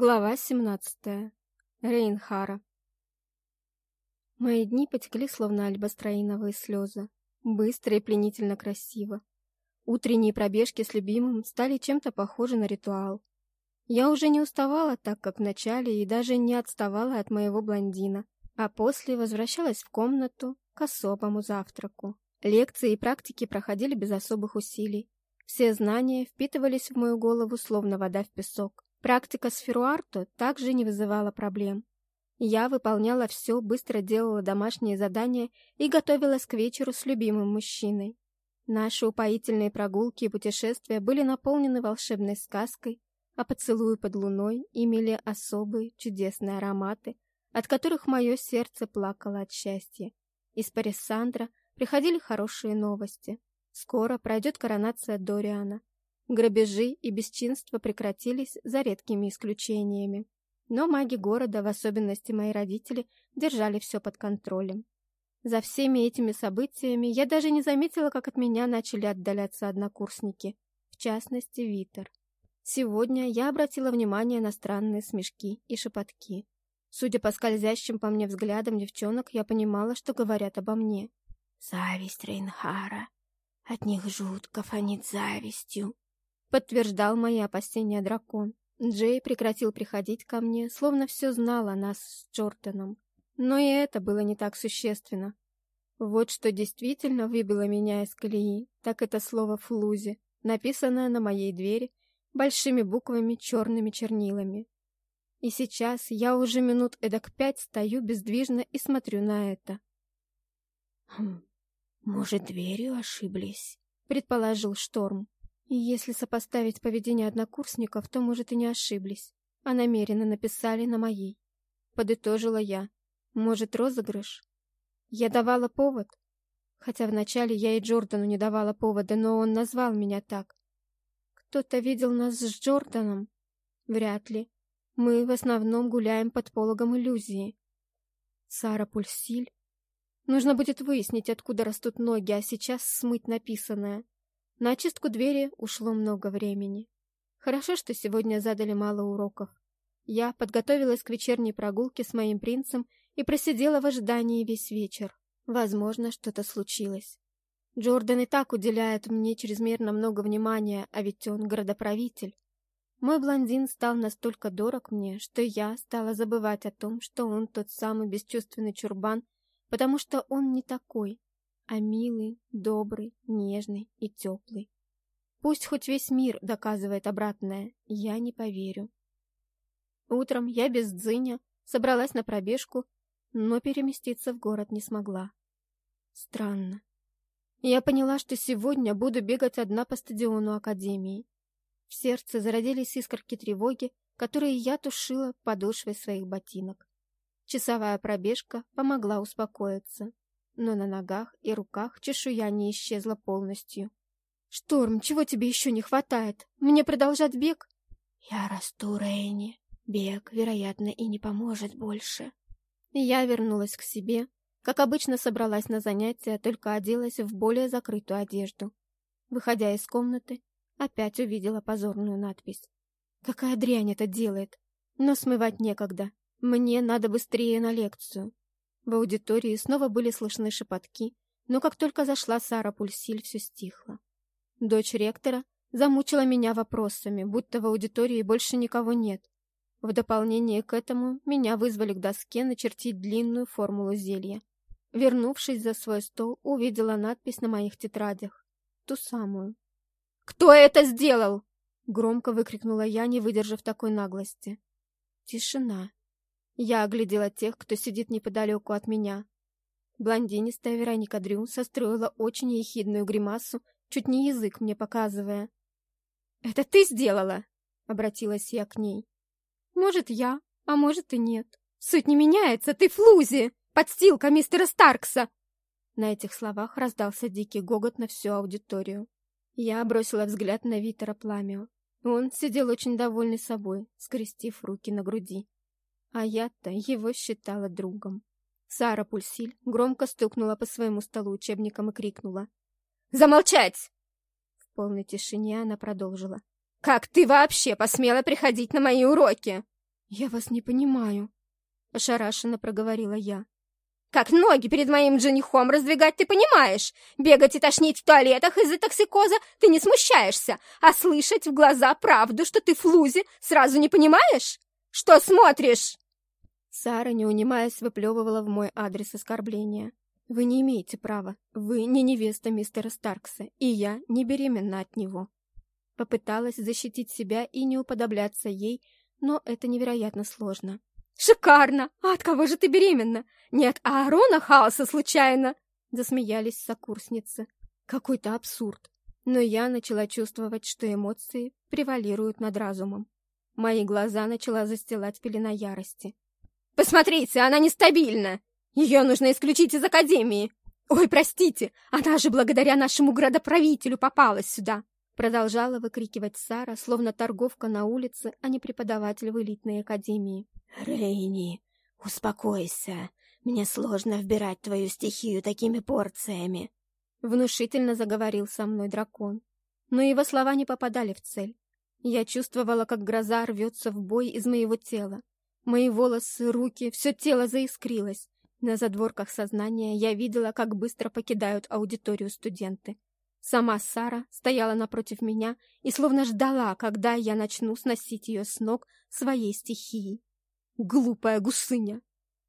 Глава 17. Рейнхара. Мои дни потекли, словно альбастроиновые слезы. Быстро и пленительно красиво. Утренние пробежки с любимым стали чем-то похожи на ритуал. Я уже не уставала так, как в начале, и даже не отставала от моего блондина, а после возвращалась в комнату к особому завтраку. Лекции и практики проходили без особых усилий. Все знания впитывались в мою голову, словно вода в песок. Практика с Феруарто также не вызывала проблем. Я выполняла все, быстро делала домашние задания и готовилась к вечеру с любимым мужчиной. Наши упоительные прогулки и путешествия были наполнены волшебной сказкой, а поцелуи под луной имели особые чудесные ароматы, от которых мое сердце плакало от счастья. Из Парисандра приходили хорошие новости. Скоро пройдет коронация Дориана. Грабежи и бесчинства прекратились за редкими исключениями. Но маги города, в особенности мои родители, держали все под контролем. За всеми этими событиями я даже не заметила, как от меня начали отдаляться однокурсники, в частности Витер. Сегодня я обратила внимание на странные смешки и шепотки. Судя по скользящим по мне взглядам девчонок, я понимала, что говорят обо мне. «Зависть Рейнхара. От них жутко фонит завистью», Подтверждал мои опасения дракон. Джей прекратил приходить ко мне, словно все знал о нас с Джорданом. Но и это было не так существенно. Вот что действительно выбило меня из колеи, так это слово «флузи», написанное на моей двери большими буквами черными чернилами. И сейчас я уже минут эдак пять стою бездвижно и смотрю на это. «Хм, может, дверью ошиблись?» — предположил Шторм. Если сопоставить поведение однокурсников, то, может, и не ошиблись, а намеренно написали на моей. Подытожила я. Может, розыгрыш? Я давала повод? Хотя вначале я и Джордану не давала повода, но он назвал меня так. Кто-то видел нас с Джорданом? Вряд ли. Мы в основном гуляем под пологом иллюзии. Сара Пульсиль? Нужно будет выяснить, откуда растут ноги, а сейчас смыть написанное. На очистку двери ушло много времени. Хорошо, что сегодня задали мало уроков. Я подготовилась к вечерней прогулке с моим принцем и просидела в ожидании весь вечер. Возможно, что-то случилось. Джордан и так уделяет мне чрезмерно много внимания, а ведь он городоправитель. Мой блондин стал настолько дорог мне, что я стала забывать о том, что он тот самый бесчувственный чурбан, потому что он не такой, а милый, добрый, нежный и теплый. Пусть хоть весь мир доказывает обратное, я не поверю. Утром я без дзыня собралась на пробежку, но переместиться в город не смогла. Странно. Я поняла, что сегодня буду бегать одна по стадиону Академии. В сердце зародились искорки тревоги, которые я тушила подошвой своих ботинок. Часовая пробежка помогла успокоиться но на ногах и руках чешуя не исчезла полностью. «Шторм, чего тебе еще не хватает? Мне продолжать бег?» «Я расту, Рейни. Бег, вероятно, и не поможет больше». Я вернулась к себе. Как обычно, собралась на занятия, только оделась в более закрытую одежду. Выходя из комнаты, опять увидела позорную надпись. Какая дрянь это делает? Но смывать некогда. Мне надо быстрее на лекцию. В аудитории снова были слышны шепотки, но как только зашла Сара Пульсиль, все стихло. Дочь ректора замучила меня вопросами, будто в аудитории больше никого нет. В дополнение к этому меня вызвали к доске начертить длинную формулу зелья. Вернувшись за свой стол, увидела надпись на моих тетрадях. Ту самую. «Кто это сделал?» Громко выкрикнула я, не выдержав такой наглости. Тишина. Я оглядела тех, кто сидит неподалеку от меня. Блондинистая Вероника Дрю состроила очень ехидную гримасу, чуть не язык мне показывая. «Это ты сделала?» — обратилась я к ней. «Может, я, а может и нет. Суть не меняется, ты флузи! Подстилка мистера Старкса!» На этих словах раздался дикий гогот на всю аудиторию. Я бросила взгляд на Витера Пламио. Он сидел очень довольный собой, скрестив руки на груди а я-то его считала другом. Сара Пульсиль громко стукнула по своему столу учебником и крикнула. «Замолчать!» В полной тишине она продолжила. «Как ты вообще посмела приходить на мои уроки?» «Я вас не понимаю», — ошарашенно проговорила я. «Как ноги перед моим женихом раздвигать ты понимаешь? Бегать и тошнить в туалетах из-за токсикоза ты не смущаешься, а слышать в глаза правду, что ты флузи, сразу не понимаешь? Что смотришь?» Сара, не унимаясь, выплевывала в мой адрес оскорбления. «Вы не имеете права. Вы не невеста мистера Старкса, и я не беременна от него». Попыталась защитить себя и не уподобляться ей, но это невероятно сложно. «Шикарно! А от кого же ты беременна? Не от Аарона Хаоса случайно?» Засмеялись сокурсницы. Какой-то абсурд. Но я начала чувствовать, что эмоции превалируют над разумом. Мои глаза начала застилать пелена ярости. «Посмотрите, она нестабильна! Ее нужно исключить из Академии! Ой, простите, она же благодаря нашему градоправителю попала сюда!» Продолжала выкрикивать Сара, словно торговка на улице, а не преподаватель в элитной академии. «Рейни, успокойся. Мне сложно вбирать твою стихию такими порциями». Внушительно заговорил со мной дракон. Но его слова не попадали в цель. Я чувствовала, как гроза рвется в бой из моего тела. Мои волосы, руки, все тело заискрилось. На задворках сознания я видела, как быстро покидают аудиторию студенты. Сама Сара стояла напротив меня и словно ждала, когда я начну сносить ее с ног своей стихией. Глупая гусыня!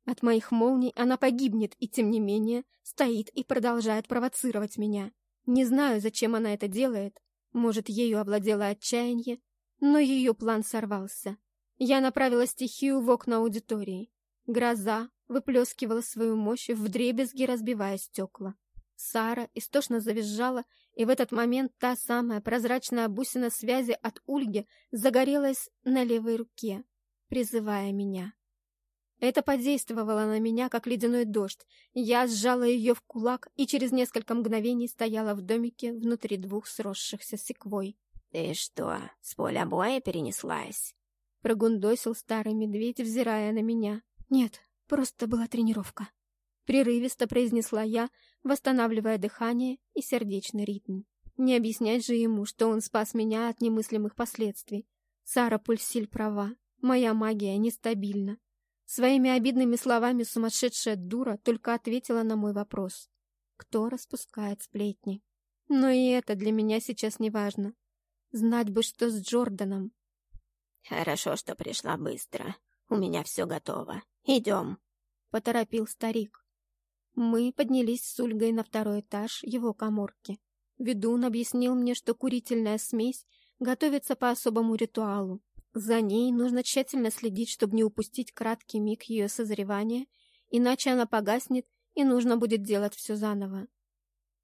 От моих молний она погибнет, и тем не менее стоит и продолжает провоцировать меня. Не знаю, зачем она это делает. Может, ею овладело отчаяние, но ее план сорвался. Я направила стихию в окна аудитории. Гроза выплескивала свою мощь в дребезги, разбивая стекла. Сара истошно завизжала, и в этот момент та самая прозрачная бусина связи от Ульги загорелась на левой руке, призывая меня. Это подействовало на меня, как ледяной дождь. Я сжала ее в кулак и через несколько мгновений стояла в домике внутри двух сросшихся секвой. «Ты что, с поля боя перенеслась?» Прогундосил старый медведь, взирая на меня. «Нет, просто была тренировка». Прерывисто произнесла я, восстанавливая дыхание и сердечный ритм. Не объяснять же ему, что он спас меня от немыслимых последствий. Сара Пульсиль права. Моя магия нестабильна. Своими обидными словами сумасшедшая дура только ответила на мой вопрос. Кто распускает сплетни? Но и это для меня сейчас не важно. Знать бы, что с Джорданом. Хорошо, что пришла быстро. У меня все готово. Идем. Поторопил старик. Мы поднялись с Ульгой на второй этаж его коморки. Ведун объяснил мне, что курительная смесь готовится по особому ритуалу. За ней нужно тщательно следить, чтобы не упустить краткий миг ее созревания, иначе она погаснет, и нужно будет делать все заново.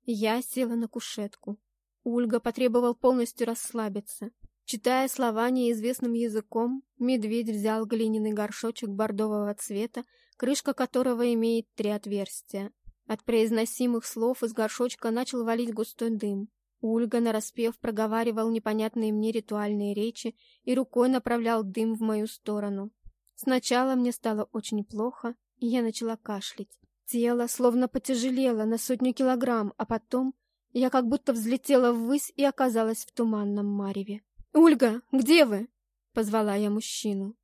Я села на кушетку. Ульга потребовал полностью расслабиться. Читая слова неизвестным языком, медведь взял глиняный горшочек бордового цвета, крышка которого имеет три отверстия. От произносимых слов из горшочка начал валить густой дым. Ульга, нараспев, проговаривал непонятные мне ритуальные речи и рукой направлял дым в мою сторону. Сначала мне стало очень плохо, и я начала кашлять. Тело словно потяжелело на сотню килограмм, а потом я как будто взлетела ввысь и оказалась в туманном мареве. «Ульга, где вы?» — позвала я мужчину.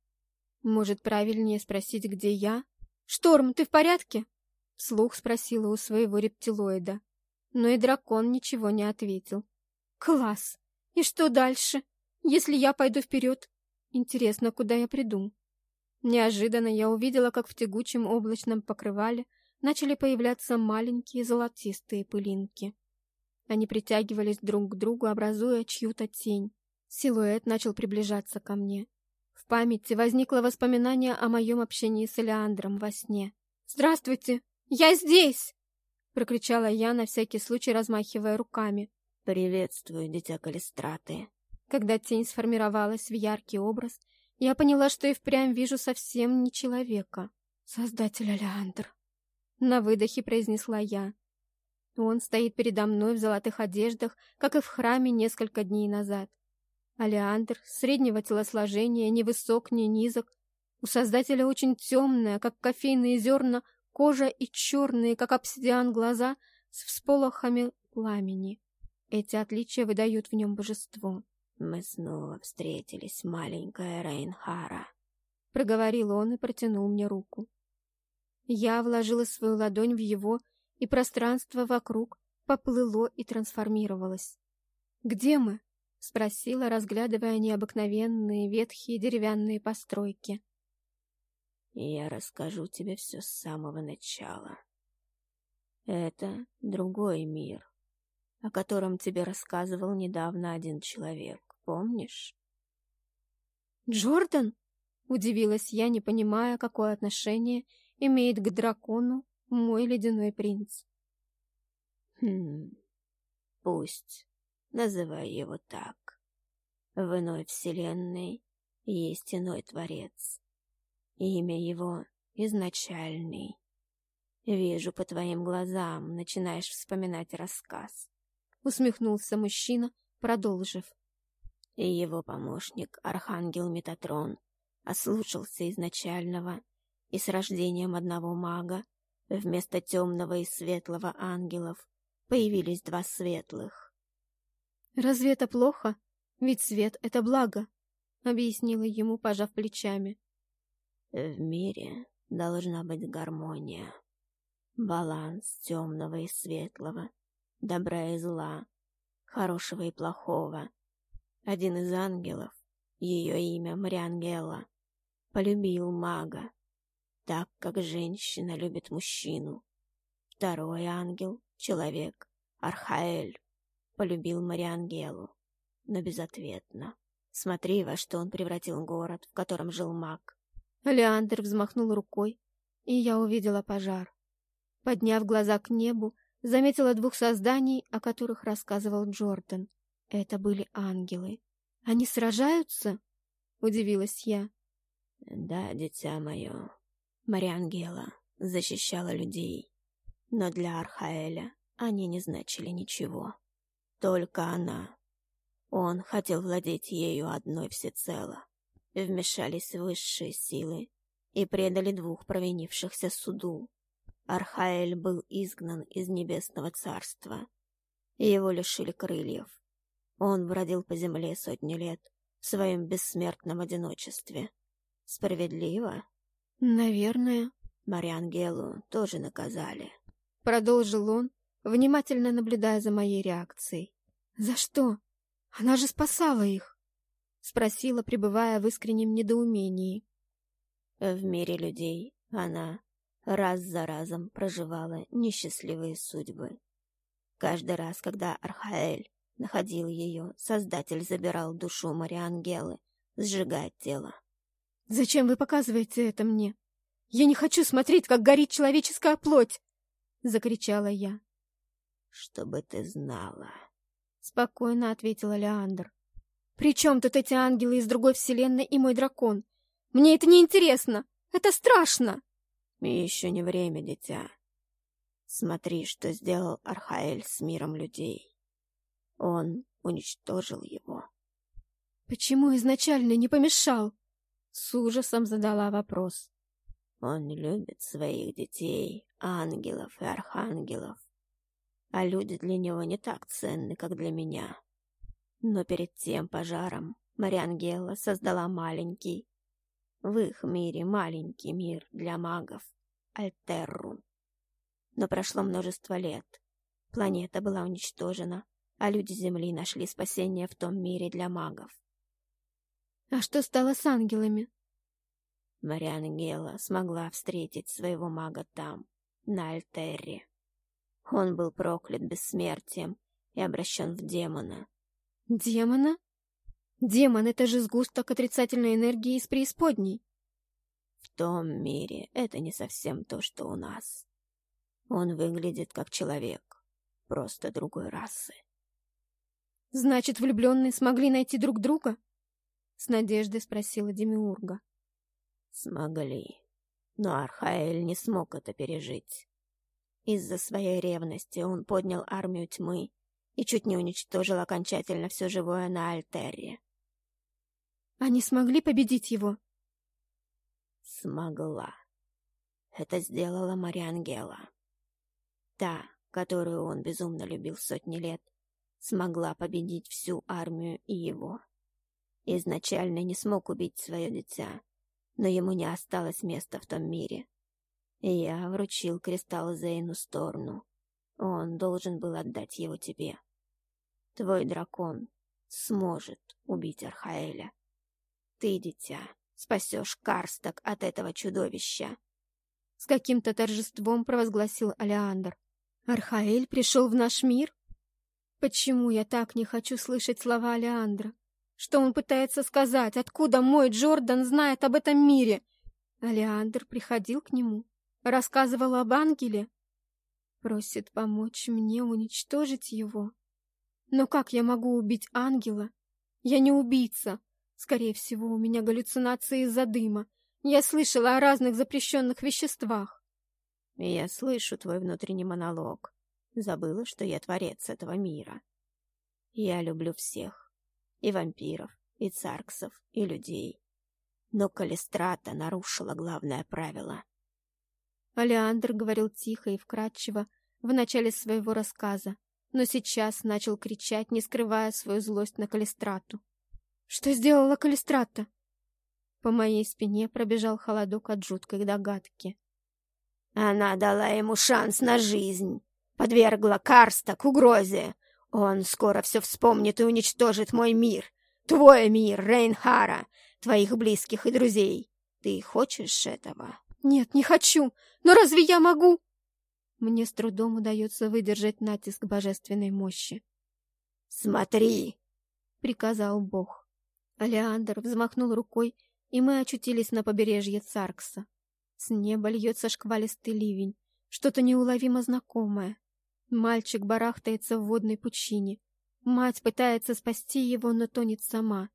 Может, правильнее спросить, где я? «Шторм, ты в порядке?» — вслух спросила у своего рептилоида. Но и дракон ничего не ответил. «Класс! И что дальше? Если я пойду вперед? Интересно, куда я приду?» Неожиданно я увидела, как в тягучем облачном покрывале начали появляться маленькие золотистые пылинки. Они притягивались друг к другу, образуя чью-то тень. Силуэт начал приближаться ко мне. В памяти возникло воспоминание о моем общении с Элеандром во сне. «Здравствуйте! Я здесь!» — прокричала я, на всякий случай размахивая руками. «Приветствую, дитя Калистраты!» Когда тень сформировалась в яркий образ, я поняла, что и впрямь вижу совсем не человека. «Создатель Элеандр!» На выдохе произнесла я. Он стоит передо мной в золотых одеждах, как и в храме несколько дней назад. Алеандр среднего телосложения, ни высок, ни низок. У создателя очень темная, как кофейные зерна, кожа и черные, как обсидиан, глаза с всполохами пламени. Эти отличия выдают в нем божество. «Мы снова встретились, маленькая Рейнхара», — проговорил он и протянул мне руку. Я вложила свою ладонь в его, и пространство вокруг поплыло и трансформировалось. «Где мы?» — спросила, разглядывая необыкновенные ветхие деревянные постройки. «Я расскажу тебе все с самого начала. Это другой мир, о котором тебе рассказывал недавно один человек, помнишь?» «Джордан?» — удивилась я, не понимая, какое отношение имеет к дракону мой ледяной принц. Хм, пусть, называй его так. В иной вселенной есть иной творец. Имя его изначальный. Вижу по твоим глазам, начинаешь вспоминать рассказ. Усмехнулся мужчина, продолжив. И его помощник, архангел Метатрон, ослушался изначального и с рождением одного мага вместо темного и светлого ангелов появились два светлых. «Разве это плохо? Ведь свет — это благо», — объяснила ему, пожав плечами. «В мире должна быть гармония, баланс темного и светлого, добра и зла, хорошего и плохого. Один из ангелов, ее имя Мариангела, полюбил мага, так как женщина любит мужчину. Второй ангел, человек, Архаэль, полюбил Мариангелу, но безответно. Смотри, во что он превратил город, в котором жил маг. Леандр взмахнул рукой, и я увидела пожар. Подняв глаза к небу, заметила двух созданий, о которых рассказывал Джордан. Это были ангелы. Они сражаются? Удивилась я. Да, дитя мое, Мариангела защищала людей, но для Архаэля они не значили ничего. Только она. Он хотел владеть ею одной всецело. Вмешались высшие силы и предали двух провинившихся суду. Архаэль был изгнан из небесного царства, его лишили крыльев. Он бродил по земле сотни лет в своем бессмертном одиночестве. Справедливо? «Наверное». Мариангелу тоже наказали. Продолжил он, внимательно наблюдая за моей реакцией. «За что? Она же спасала их!» Спросила, пребывая в искреннем недоумении. В мире людей она раз за разом проживала несчастливые судьбы. Каждый раз, когда Архаэль находил ее, Создатель забирал душу Мариангелы, сжигая тело. «Зачем вы показываете это мне? Я не хочу смотреть, как горит человеческая плоть!» — закричала я. «Чтобы ты знала», — спокойно ответила Леандр. «При чем тут эти ангелы из другой вселенной и мой дракон? Мне это не интересно! Это страшно!» «Еще не время, дитя. Смотри, что сделал Архаэль с миром людей. Он уничтожил его». «Почему изначально не помешал?» С ужасом задала вопрос. Он любит своих детей, ангелов и архангелов. А люди для него не так ценны, как для меня. Но перед тем пожаром Мариангела создала маленький, в их мире маленький мир для магов, Альтерру. Но прошло множество лет. Планета была уничтожена, а люди Земли нашли спасение в том мире для магов. А что стало с ангелами? Мариангела смогла встретить своего мага там, на Альтерре. Он был проклят бессмертием и обращен в демона. Демона? Демон — это же сгусток отрицательной энергии из преисподней. В том мире это не совсем то, что у нас. Он выглядит как человек, просто другой расы. Значит, влюбленные смогли найти друг друга? С надеждой спросила Демиурга. Смогли. Но Архаэль не смог это пережить. Из-за своей ревности он поднял армию тьмы и чуть не уничтожил окончательно все живое на Альтере. Они смогли победить его? Смогла. Это сделала Мариангела. Та, которую он безумно любил сотни лет, смогла победить всю армию и его. Изначально не смог убить свое дитя, но ему не осталось места в том мире. Я вручил кристалл Зейну сторону. Он должен был отдать его тебе. Твой дракон сможет убить Архаэля. Ты, дитя, спасешь Карсток от этого чудовища. С каким-то торжеством провозгласил Алеандр. Архаэль пришел в наш мир? Почему я так не хочу слышать слова Алеандра? Что он пытается сказать? Откуда мой Джордан знает об этом мире? Алеандр приходил к нему, рассказывал об ангеле, просит помочь мне уничтожить его. Но как я могу убить ангела? Я не убийца. Скорее всего, у меня галлюцинации из-за дыма. Я слышала о разных запрещенных веществах. Я слышу твой внутренний монолог. Забыла, что я творец этого мира. Я люблю всех. И вампиров, и царксов, и людей. Но Калистрата нарушила главное правило. Алеандр говорил тихо и вкрадчиво в начале своего рассказа, но сейчас начал кричать, не скрывая свою злость на Калистрату. «Что сделала Калистрата?» По моей спине пробежал холодок от жуткой догадки. «Она дала ему шанс на жизнь, подвергла Карста к угрозе. Он скоро все вспомнит и уничтожит мой мир, твой мир, Рейнхара, твоих близких и друзей. Ты хочешь этого?» «Нет, не хочу. Но разве я могу?» Мне с трудом удается выдержать натиск божественной мощи. «Смотри!» — приказал Бог. Алеандр взмахнул рукой, и мы очутились на побережье Царкса. С неба льется шквалистый ливень, что-то неуловимо знакомое. Мальчик барахтается в водной пучине. Мать пытается спасти его, но тонет сама.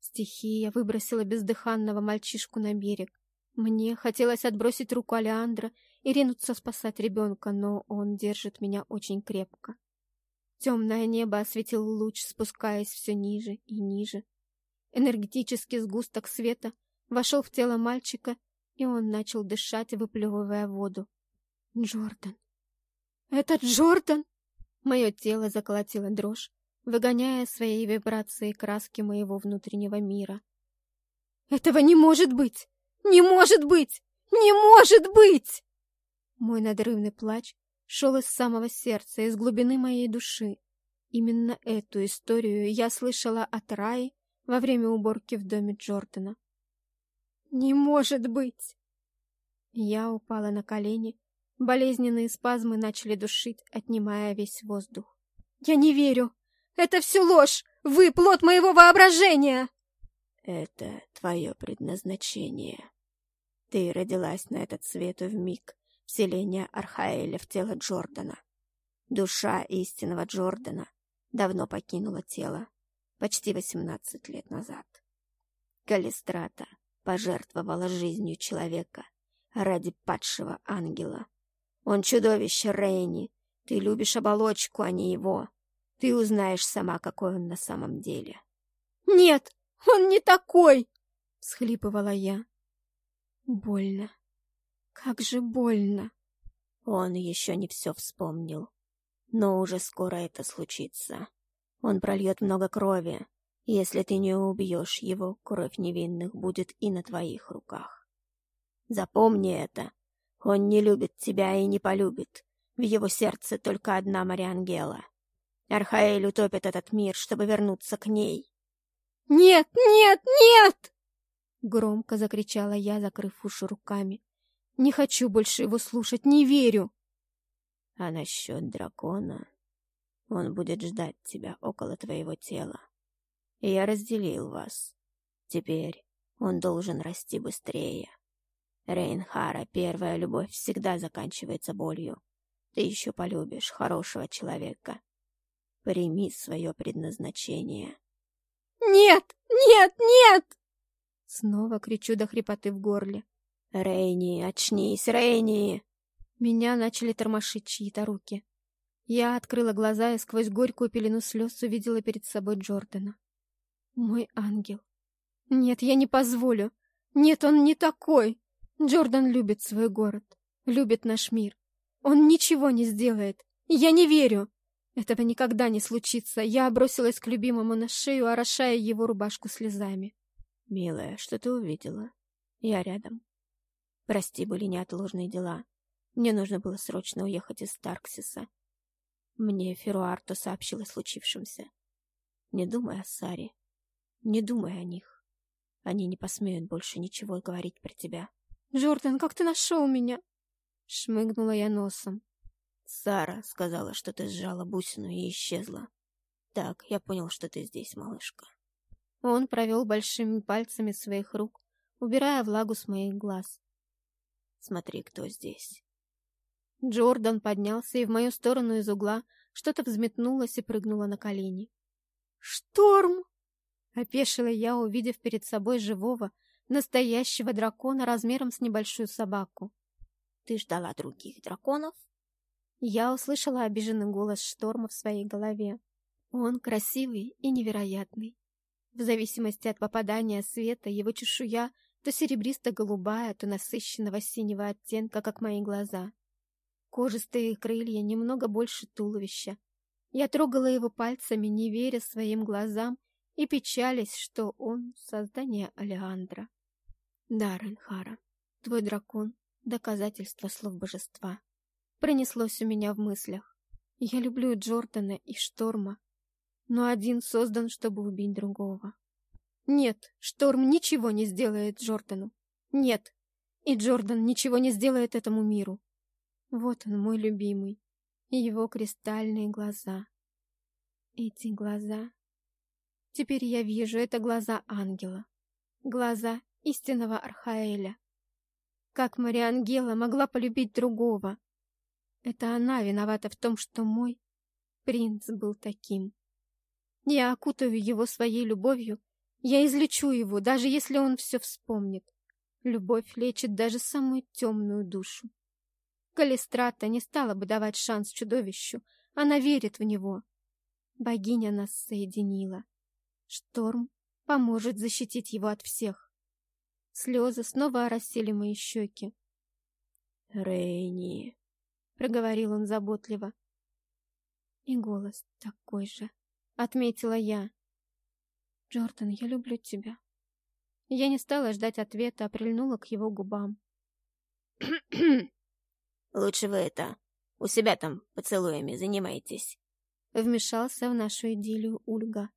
Стихия выбросила бездыханного мальчишку на берег. Мне хотелось отбросить руку Алеандра и ринуться спасать ребенка, но он держит меня очень крепко. Темное небо осветил луч, спускаясь все ниже и ниже. Энергетический сгусток света вошел в тело мальчика, и он начал дышать, выплевывая воду. Джордан! Это Джордан! Мое тело заколотило дрожь, выгоняя своей вибрацией краски моего внутреннего мира. «Этого не может быть! Не может быть! Не может быть!» Мой надрывный плач шел из самого сердца, из глубины моей души. Именно эту историю я слышала от Раи во время уборки в доме Джордана. «Не может быть!» Я упала на колени, болезненные спазмы начали душить, отнимая весь воздух. «Я не верю! Это все ложь! Вы плод моего воображения!» «Это твое предназначение», ты родилась на этот свет в миг вселения Архаэля в тело Джордана. Душа истинного Джордана давно покинула тело, почти восемнадцать лет назад. Калистрата пожертвовала жизнью человека ради падшего ангела. Он чудовище, Рейни. Ты любишь оболочку, а не его. Ты узнаешь сама, какой он на самом деле. «Нет, он не такой!» — всхлипывала я. Больно. Как же больно. Он еще не все вспомнил. Но уже скоро это случится. Он прольет много крови. Если ты не убьешь его, кровь невинных будет и на твоих руках. Запомни это. Он не любит тебя и не полюбит. В его сердце только одна Мариангела. Архаэль утопит этот мир, чтобы вернуться к ней. «Нет, нет, нет!» Громко закричала я, закрыв уши руками. Не хочу больше его слушать, не верю. А насчет дракона... Он будет ждать тебя около твоего тела. Я разделил вас. Теперь он должен расти быстрее. Рейнхара, первая любовь всегда заканчивается болью. Ты еще полюбишь хорошего человека. Прими свое предназначение. «Нет! Нет! Нет!» Снова кричу до хрипоты в горле. «Рейни, очнись, Рейни!» Меня начали тормошить чьи-то руки. Я открыла глаза и сквозь горькую пелену слез увидела перед собой Джордана. Мой ангел. Нет, я не позволю. Нет, он не такой. Джордан любит свой город, любит наш мир. Он ничего не сделает. Я не верю. Этого никогда не случится. Я бросилась к любимому на шею, орошая его рубашку слезами. «Милая, что ты увидела?» Я рядом. Прости, были неотложные дела. Мне нужно было срочно уехать из Тарксиса. Мне Феруарто сообщил о случившемся. Не думай о Саре. Не думай о них. Они не посмеют больше ничего говорить про тебя. «Джордан, как ты нашел меня?» Шмыгнула я носом. Сара сказала, что ты сжала бусину и исчезла. Так, я понял, что ты здесь, малышка. Он провел большими пальцами своих рук, убирая влагу с моих глаз. Смотри, кто здесь. Джордан поднялся, и в мою сторону из угла что-то взметнулось и прыгнуло на колени. «Шторм!» — опешила я, увидев перед собой живого, настоящего дракона размером с небольшую собаку. «Ты ждала других драконов?» Я услышала обиженный голос Шторма в своей голове. Он красивый и невероятный. В зависимости от попадания света, его чешуя то серебристо-голубая, то насыщенного синего оттенка, как мои глаза. Кожистые крылья немного больше туловища. Я трогала его пальцами, не веря своим глазам, и печались, что он — создание Алеандра. Да, Ренхара, твой дракон — доказательство слов божества. Пронеслось у меня в мыслях. Я люблю Джордана и Шторма, но один создан, чтобы убить другого. Нет, Шторм ничего не сделает Джордану. Нет, и Джордан ничего не сделает этому миру. Вот он, мой любимый, и его кристальные глаза. Эти глаза... Теперь я вижу, это глаза ангела. Глаза истинного Архаэля. Как Мария Ангела могла полюбить другого? Это она виновата в том, что мой принц был таким. Я окутаю его своей любовью, я излечу его, даже если он все вспомнит. Любовь лечит даже самую темную душу. Калистрата не стала бы давать шанс чудовищу, она верит в него. Богиня нас соединила. Шторм поможет защитить его от всех. Слезы снова оросили мои щеки. «Рейни», — проговорил он заботливо. И голос такой же, — отметила я. «Джордан, я люблю тебя». Я не стала ждать ответа, а прильнула к его губам. «Лучше вы это, у себя там поцелуями занимайтесь», — вмешался в нашу идиллию Ульга.